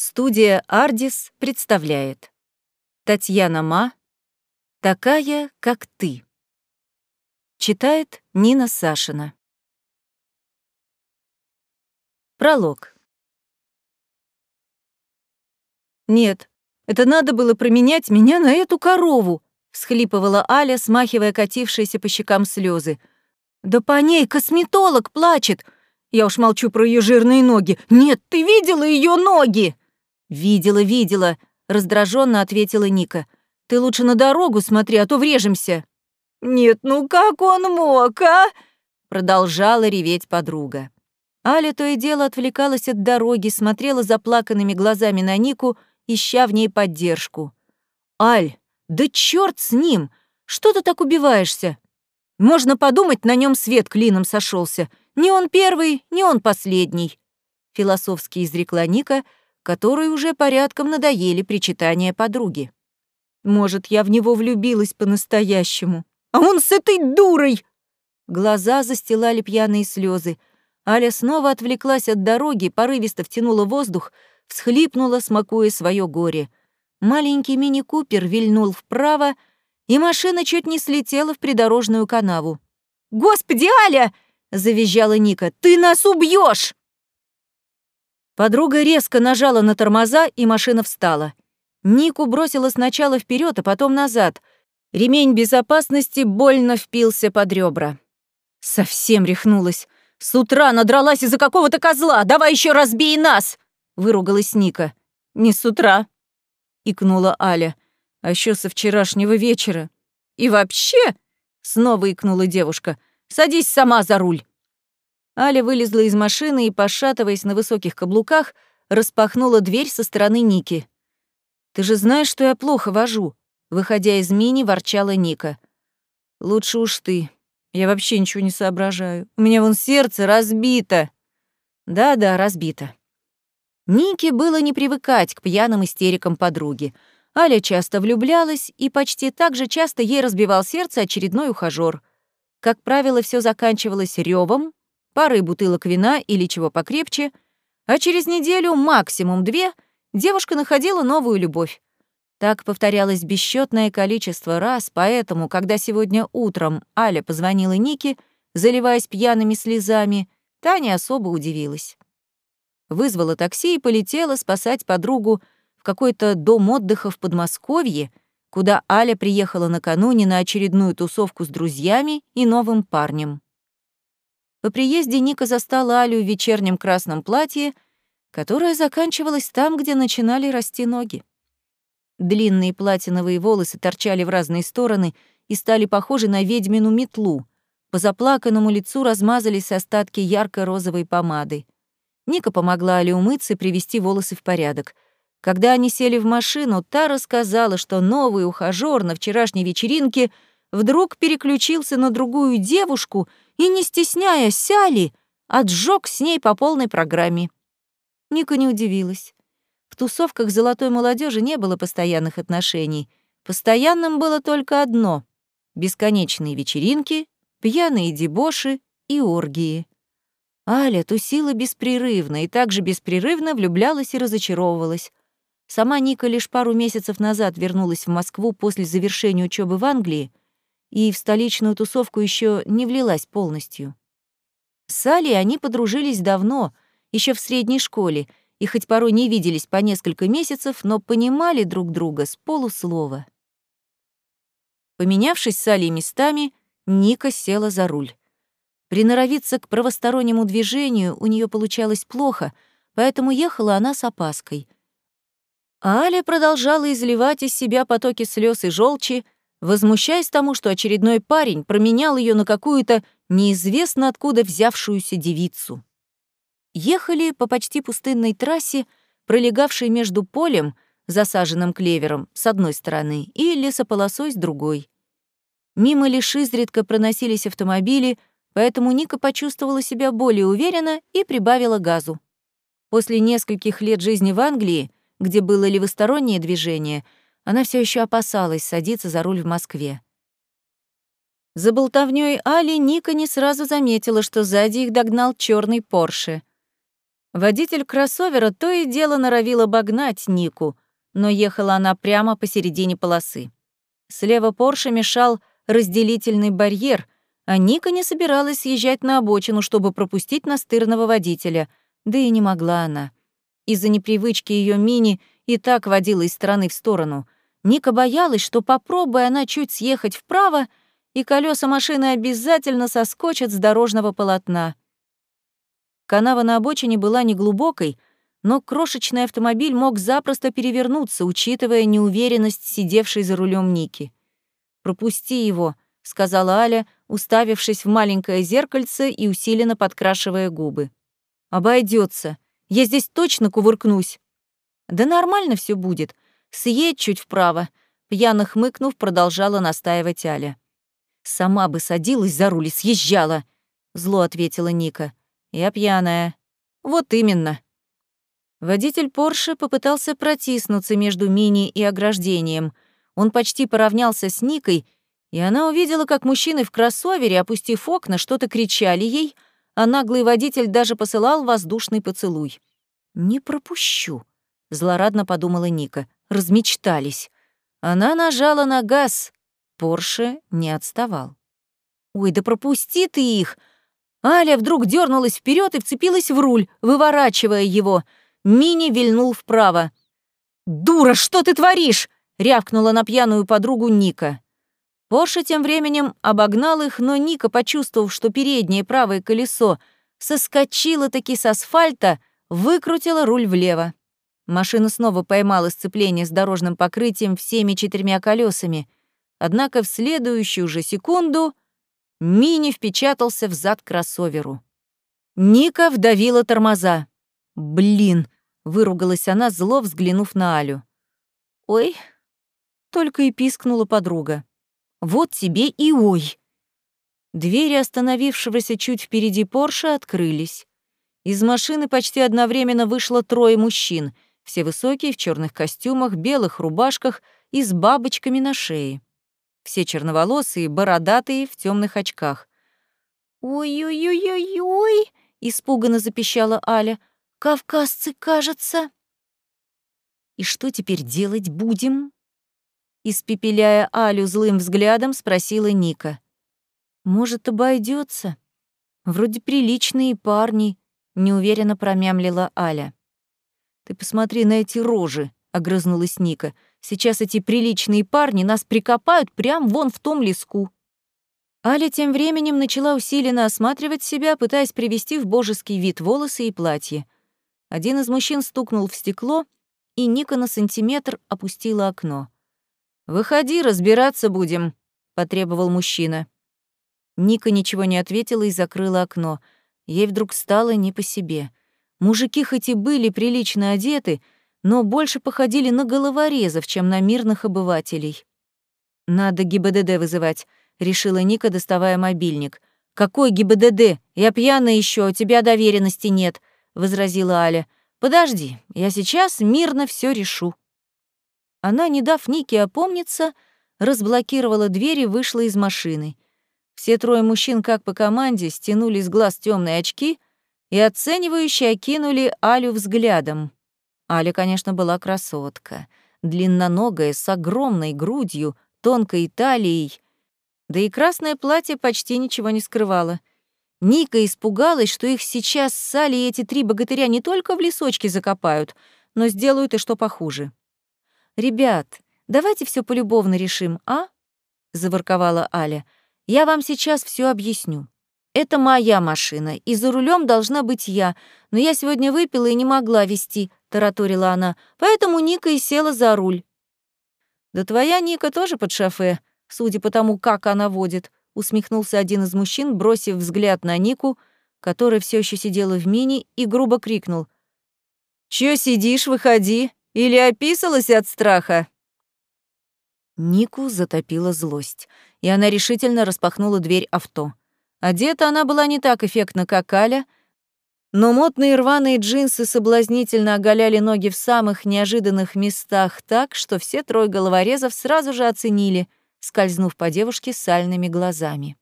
Студия «Ардис» представляет Татьяна Ма «Такая, как ты». Читает Нина Сашина. Пролог. «Нет, это надо было променять меня на эту корову», — всхлипывала Аля, смахивая катившиеся по щекам слезы. «Да по ней косметолог плачет! Я уж молчу про ее жирные ноги. Нет, ты видела ее ноги?» «Видела, видела», — раздраженно ответила Ника. «Ты лучше на дорогу смотри, а то врежемся». «Нет, ну как он мог, а?» — продолжала реветь подруга. Аля то и дело отвлекалась от дороги, смотрела заплаканными глазами на Нику, ища в ней поддержку. «Аль, да чёрт с ним! Что ты так убиваешься? Можно подумать, на нем свет клином сошелся. Не он первый, не он последний», — философски изрекла Ника, которой уже порядком надоели причитания подруги. «Может, я в него влюбилась по-настоящему, а он с этой дурой!» Глаза застилали пьяные слезы. Аля снова отвлеклась от дороги, порывисто втянула воздух, всхлипнула, смакуя свое горе. Маленький мини-купер вильнул вправо, и машина чуть не слетела в придорожную канаву. «Господи, Аля!» — завизжала Ника. «Ты нас убьешь! Подруга резко нажала на тормоза, и машина встала. Нику бросила сначала вперед, а потом назад. Ремень безопасности больно впился под ребра. Совсем рехнулась. С утра надралась из-за какого-то козла. Давай еще разбей нас! выругалась Ника. Не с утра, икнула Аля. А еще со вчерашнего вечера. И вообще, снова икнула девушка. Садись сама за руль. Аля вылезла из машины и, пошатываясь на высоких каблуках, распахнула дверь со стороны Ники. «Ты же знаешь, что я плохо вожу», — выходя из мини, ворчала Ника. «Лучше уж ты. Я вообще ничего не соображаю. У меня вон сердце разбито». «Да-да, разбито». Нике было не привыкать к пьяным истерикам подруги. Аля часто влюблялась, и почти так же часто ей разбивал сердце очередной ухажёр. Как правило, все заканчивалось ревом, парой бутылок вина или чего покрепче, а через неделю, максимум две, девушка находила новую любовь. Так повторялось бесчетное количество раз, поэтому, когда сегодня утром Аля позвонила Нике, заливаясь пьяными слезами, та не особо удивилась. Вызвала такси и полетела спасать подругу в какой-то дом отдыха в Подмосковье, куда Аля приехала накануне на очередную тусовку с друзьями и новым парнем. По приезде Ника застала Алю в вечернем красном платье, которое заканчивалось там, где начинали расти ноги. Длинные платиновые волосы торчали в разные стороны и стали похожи на ведьмину метлу. По заплаканному лицу размазались остатки ярко-розовой помады. Ника помогла Але умыться и привести волосы в порядок. Когда они сели в машину, та рассказала, что новый ухажёр на вчерашней вечеринке вдруг переключился на другую девушку — и, не стесняясь Сяли, отжег с ней по полной программе. Ника не удивилась. В тусовках золотой молодежи не было постоянных отношений. Постоянным было только одно — бесконечные вечеринки, пьяные дебоши и оргии. Аля тусила беспрерывно и также беспрерывно влюблялась и разочаровывалась. Сама Ника лишь пару месяцев назад вернулась в Москву после завершения учебы в Англии и в столичную тусовку еще не влилась полностью. С Али они подружились давно, еще в средней школе, и хоть порой не виделись по несколько месяцев, но понимали друг друга с полуслова. Поменявшись с Али местами, Ника села за руль. Приноровиться к правостороннему движению у нее получалось плохо, поэтому ехала она с опаской. А Аля продолжала изливать из себя потоки слез и желчи, возмущаясь тому, что очередной парень променял ее на какую-то неизвестно откуда взявшуюся девицу. Ехали по почти пустынной трассе, пролегавшей между полем, засаженным клевером, с одной стороны, и лесополосой с другой. Мимо лишь изредка проносились автомобили, поэтому Ника почувствовала себя более уверенно и прибавила газу. После нескольких лет жизни в Англии, где было левостороннее движение — она все еще опасалась садиться за руль в Москве. За болтовнёй Али Ника не сразу заметила, что сзади их догнал черный Порше. Водитель кроссовера то и дело норовил обогнать Нику, но ехала она прямо посередине полосы. Слева Порше мешал разделительный барьер, а Ника не собиралась съезжать на обочину, чтобы пропустить настырного водителя, да и не могла она. Из-за непривычки ее мини и так водила из стороны в сторону. Ника боялась, что попробуя она чуть съехать вправо, и колеса машины обязательно соскочат с дорожного полотна. Канава на обочине была неглубокой, но крошечный автомобиль мог запросто перевернуться, учитывая неуверенность сидевшей за рулем Ники. «Пропусти его», — сказала Аля, уставившись в маленькое зеркальце и усиленно подкрашивая губы. Обойдется. Я здесь точно кувыркнусь». «Да нормально все будет. Съедь чуть вправо», — пьяно хмыкнув, продолжала настаивать Аля. «Сама бы садилась за руль и съезжала», — зло ответила Ника. «Я пьяная». «Вот именно». Водитель Порше попытался протиснуться между Мини и ограждением. Он почти поравнялся с Никой, и она увидела, как мужчины в кроссовере, опустив окна, что-то кричали ей, а наглый водитель даже посылал воздушный поцелуй. «Не пропущу», — злорадно подумала Ника. Размечтались. Она нажала на газ. Порше не отставал. «Ой, да пропусти ты их!» Аля вдруг дернулась вперед и вцепилась в руль, выворачивая его — Мини вильнул вправо. «Дура, что ты творишь?» — рявкнула на пьяную подругу Ника. Порше тем временем обогнал их, но Ника, почувствовав, что переднее правое колесо соскочило таки с асфальта, выкрутила руль влево. Машина снова поймала сцепление с дорожным покрытием всеми четырьмя колесами. Однако в следующую же секунду Мини впечатался в зад кроссоверу. Ника вдавила тормоза. «Блин!» Выругалась она, зло взглянув на Алю. «Ой!» — только и пискнула подруга. «Вот тебе и ой!» Двери остановившегося чуть впереди Порше открылись. Из машины почти одновременно вышло трое мужчин, все высокие, в черных костюмах, белых рубашках и с бабочками на шее. Все черноволосые, бородатые, в темных очках. «Ой-ой-ой-ой-ой!» — испуганно запищала Аля. Кавказцы, кажется. И что теперь делать будем? Испепеляя Алю злым взглядом, спросила Ника. Может, обойдется? Вроде приличные парни, неуверенно промямлила Аля. Ты посмотри на эти рожи, огрызнулась Ника. Сейчас эти приличные парни нас прикопают прямо вон в том леску. Аля тем временем начала усиленно осматривать себя, пытаясь привести в божеский вид волосы и платье. Один из мужчин стукнул в стекло, и Ника на сантиметр опустила окно. «Выходи, разбираться будем», — потребовал мужчина. Ника ничего не ответила и закрыла окно. Ей вдруг стало не по себе. Мужики хоть и были прилично одеты, но больше походили на головорезов, чем на мирных обывателей. «Надо ГИБДД вызывать», — решила Ника, доставая мобильник. «Какой ГИБДД? Я пьяная еще, у тебя доверенности нет», возразила Аля. «Подожди, я сейчас мирно все решу». Она, не дав Нике опомниться, разблокировала дверь и вышла из машины. Все трое мужчин, как по команде, стянули с глаз темные очки и оценивающе окинули Алю взглядом. Аля, конечно, была красотка, длинноногая, с огромной грудью, тонкой талией, да и красное платье почти ничего не скрывало. Ника испугалась, что их сейчас с Салли эти три богатыря не только в лесочке закопают, но сделают и что похуже. «Ребят, давайте все полюбовно решим, а?» — заворковала Аля. «Я вам сейчас все объясню. Это моя машина, и за рулем должна быть я, но я сегодня выпила и не могла вести», — тараторила она, «поэтому Ника и села за руль». «Да твоя Ника тоже под шофе, судя по тому, как она водит», усмехнулся один из мужчин, бросив взгляд на Нику, которая все еще сидела в мини, и грубо крикнул. «Чё сидишь, выходи! Или описалась от страха?» Нику затопила злость, и она решительно распахнула дверь авто. Одета она была не так эффектно, как Аля, но модные рваные джинсы соблазнительно оголяли ноги в самых неожиданных местах так, что все трое головорезов сразу же оценили — скользнув по девушке сальными глазами.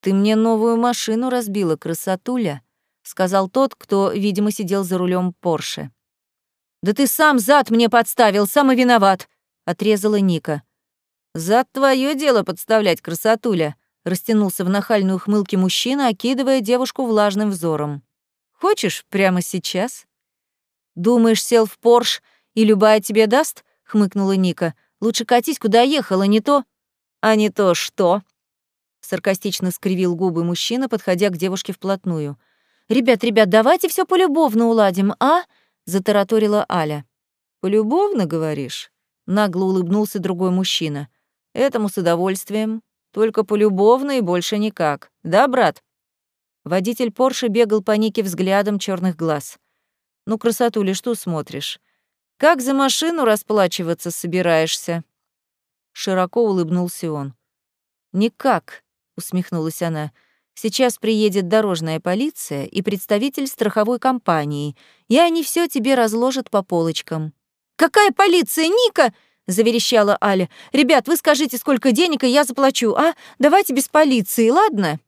«Ты мне новую машину разбила, красотуля», сказал тот, кто, видимо, сидел за рулем Порше. Да ты сам зад мне подставил, сам и виноват, отрезала Ника. Зад твое дело подставлять, красотуля, растянулся в нахальной ухмылке мужчина, окидывая девушку влажным взором. Хочешь прямо сейчас? Думаешь, сел в Порш и любая тебе даст? хмыкнула Ника. Лучше катись, куда ехала, не то. А не то что? Саркастично скривил губы мужчина, подходя к девушке вплотную. «Ребят, ребят, давайте все полюбовно уладим, а?» — затараторила Аля. «Полюбовно, говоришь?» — нагло улыбнулся другой мужчина. «Этому с удовольствием. Только полюбовно и больше никак. Да, брат?» Водитель Порше бегал по Нике взглядом черных глаз. «Ну, красотуля, что смотришь? Как за машину расплачиваться собираешься?» Широко улыбнулся он. «Никак», — усмехнулась она. «Сейчас приедет дорожная полиция и представитель страховой компании, и они все тебе разложат по полочкам». «Какая полиция, Ника?» — заверещала Аля. «Ребят, вы скажите, сколько денег, и я заплачу, а? Давайте без полиции, ладно?»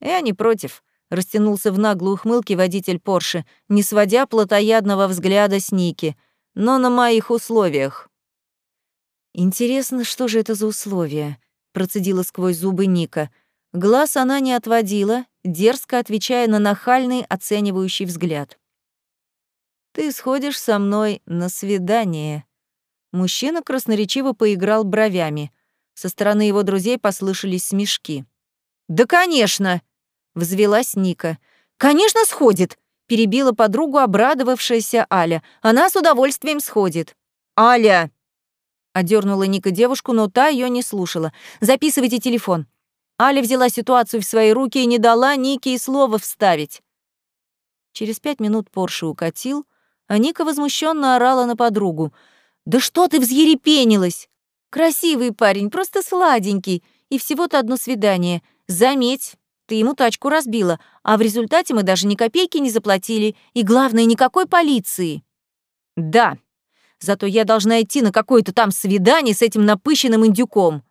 «Я не против», — растянулся в наглую ухмылке водитель Порше, не сводя плотоядного взгляда с Ники. «Но на моих условиях». «Интересно, что же это за условия?» — процедила сквозь зубы Ника. Глаз она не отводила, дерзко отвечая на нахальный оценивающий взгляд. «Ты сходишь со мной на свидание». Мужчина красноречиво поиграл бровями. Со стороны его друзей послышались смешки. «Да, конечно!» — взвелась Ника. «Конечно, сходит!» — перебила подругу обрадовавшаяся Аля. «Она с удовольствием сходит». «Аля!» — одернула Ника девушку, но та ее не слушала. «Записывайте телефон». Аля взяла ситуацию в свои руки и не дала Нике и слова вставить. Через пять минут Порше укатил, а Ника возмущенно орала на подругу. «Да что ты взъерепенилась? Красивый парень, просто сладенький, и всего-то одно свидание. Заметь, ты ему тачку разбила, а в результате мы даже ни копейки не заплатили, и, главное, никакой полиции». «Да, зато я должна идти на какое-то там свидание с этим напыщенным индюком».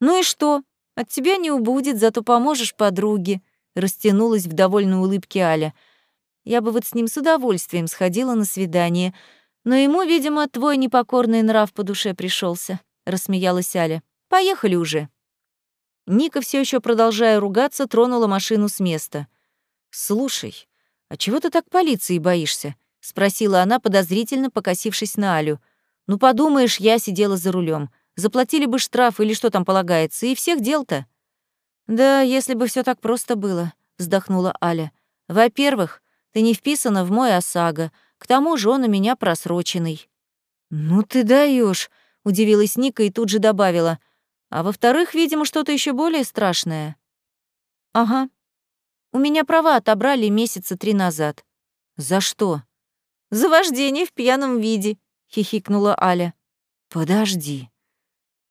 «Ну и что? От тебя не убудет, зато поможешь подруге», — растянулась в довольной улыбке Аля. Я бы вот с ним с удовольствием сходила на свидание, но ему, видимо, твой непокорный нрав по душе пришелся, рассмеялась Аля. Поехали уже. Ника, все еще продолжая ругаться, тронула машину с места. Слушай, а чего ты так полиции боишься? спросила она, подозрительно покосившись на Алю. Ну подумаешь, я сидела за рулем. Заплатили бы штраф или что там полагается, и всех дел-то. Да, если бы все так просто было, вздохнула Аля. Во-первых, ты не вписана в мой ОСАГО. К тому же он у меня просроченный». «Ну ты даешь, удивилась Ника и тут же добавила. «А во-вторых, видимо, что-то еще более страшное». «Ага. У меня права отобрали месяца три назад». «За что?» «За вождение в пьяном виде», — хихикнула Аля. «Подожди.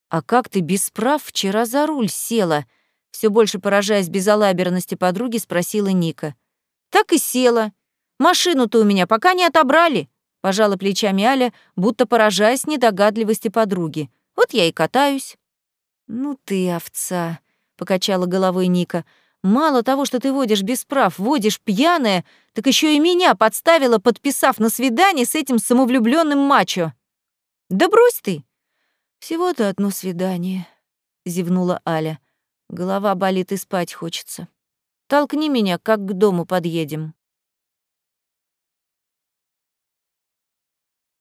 А как ты без прав вчера за руль села?» Все больше поражаясь безалаберности подруги, спросила Ника. Так и села. Машину-то у меня пока не отобрали, пожала плечами Аля, будто поражаясь недогадливости подруги. Вот я и катаюсь. Ну ты овца, покачала головой Ника. Мало того, что ты водишь без прав, водишь пьяная, так еще и меня подставила, подписав на свидание с этим самовлюбленным мачо. Да брось ты. Всего-то одно свидание, зевнула Аля. Голова болит и спать хочется. Толкни меня, как к дому подъедем».